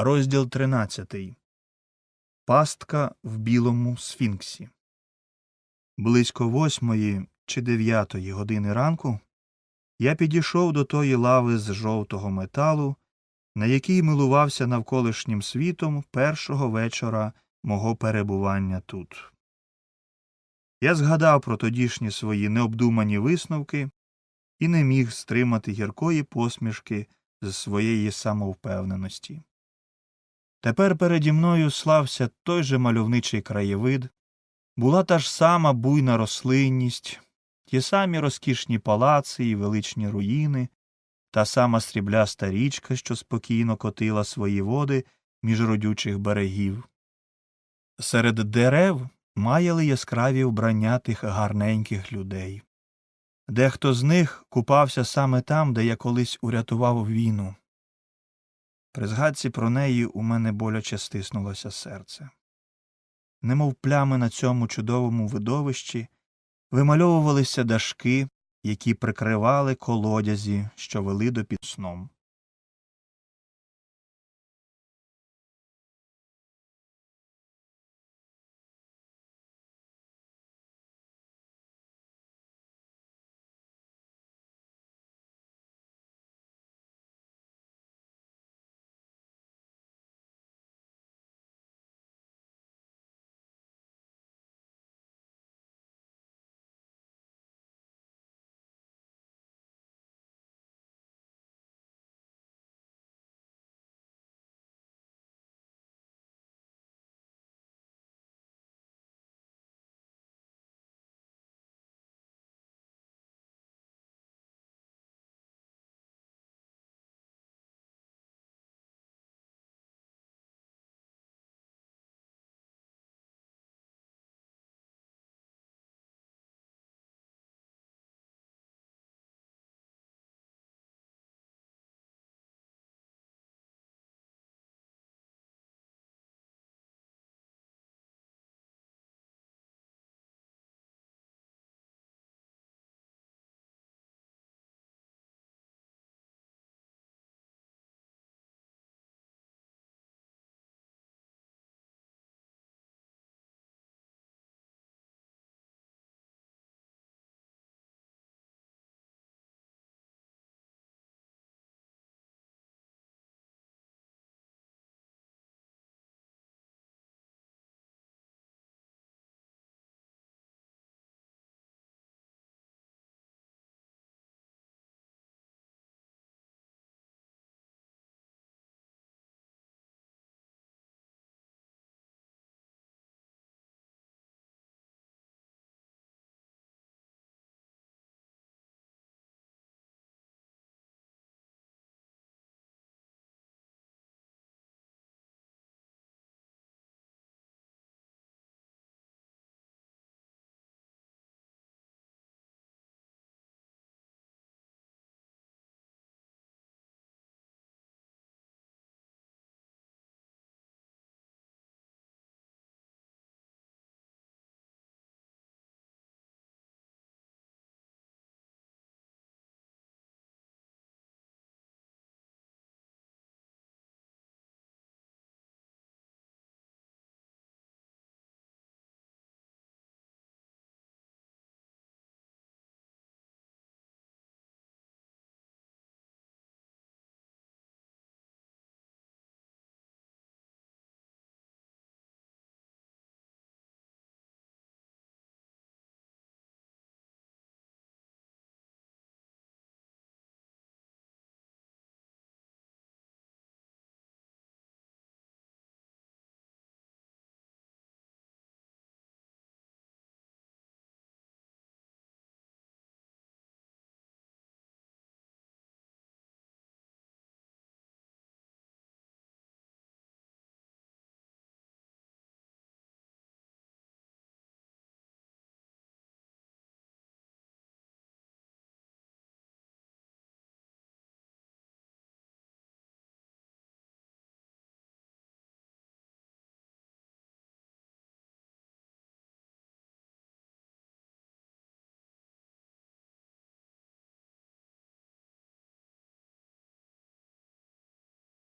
Розділ 13. Пастка в білому сфінксі. Близько восьмої чи дев'ятої години ранку я підійшов до тої лави з жовтого металу, на якій милувався навколишнім світом першого вечора мого перебування тут. Я згадав про тодішні свої необдумані висновки і не міг стримати гіркої посмішки з своєї самовпевненості. Тепер переді мною слався той же мальовничий краєвид, була та ж сама буйна рослинність, ті самі розкішні палаци і величні руїни, та сама срібляста річка, що спокійно котила свої води між родючих берегів. Серед дерев маяли яскраві вбрання тих гарненьких людей. Дехто з них купався саме там, де я колись урятував війну. При згадці про неї у мене боляче стиснулося серце. Немов плями на цьому чудовому видовищі вимальовувалися дашки, які прикривали колодязі, що вели до під сном.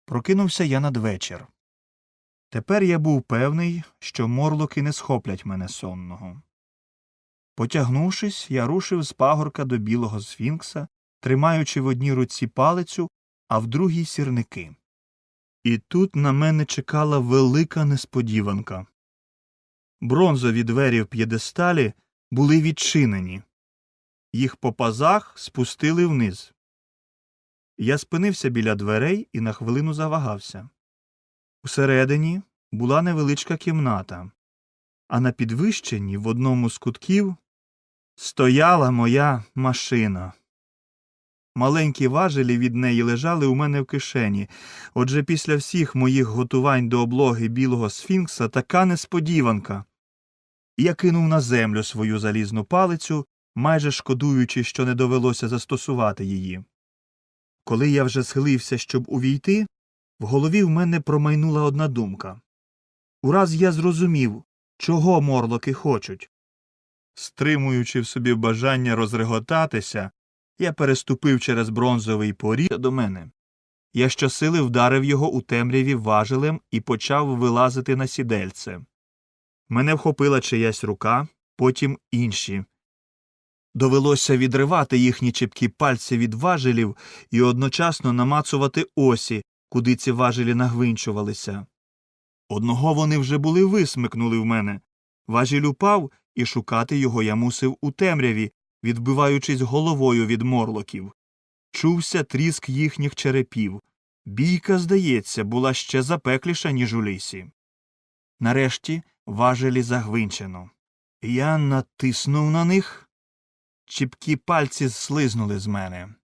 Прокинувся я надвечір. Тепер я був певний, що морлоки не схоплять мене сонного. Потягнувшись, я рушив з пагорка до білого сфінкса, тримаючи в одній руці палицю, а в другій сірники. І тут на мене чекала велика несподіванка. Бронзові двері в п'єдесталі були відчинені. Їх по пазах спустили вниз. Я спинився біля дверей і на хвилину завагався. Усередині була невеличка кімната, а на підвищенні в одному з кутків стояла моя машина. Маленькі важелі від неї лежали у мене в кишені, отже після всіх моїх готувань до облоги білого сфінкса така несподіванка. Я кинув на землю свою залізну палицю, майже шкодуючи, що не довелося застосувати її. Коли я вже схилився, щоб увійти, в голові в мене промайнула одна думка. Ураз я зрозумів, чого морлоки хочуть. Стримуючи в собі бажання розреготатися, я переступив через бронзовий поріг до мене. Я щосили вдарив його у темряві важелем і почав вилазити на сідельце. Мене вхопила чиясь рука, потім інші. Довелося відривати їхні чіпкі пальці від важелів і одночасно намацувати осі, куди ці важелі нагвинчувалися. Одного вони вже були висмикнули в мене. Важіль упав, і шукати його я мусив у темряві, відбиваючись головою від морлоків. Чувся тріск їхніх черепів. Бійка, здається, була ще запекліша, ніж у лісі. Нарешті важелі загвинчено. Я натиснув на них. Чіпкі пальці слизнули з мене.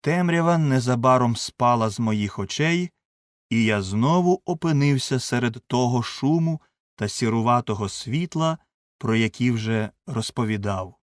Темрява незабаром спала з моїх очей, і я знову опинився серед того шуму та сіруватого світла, про які вже розповідав.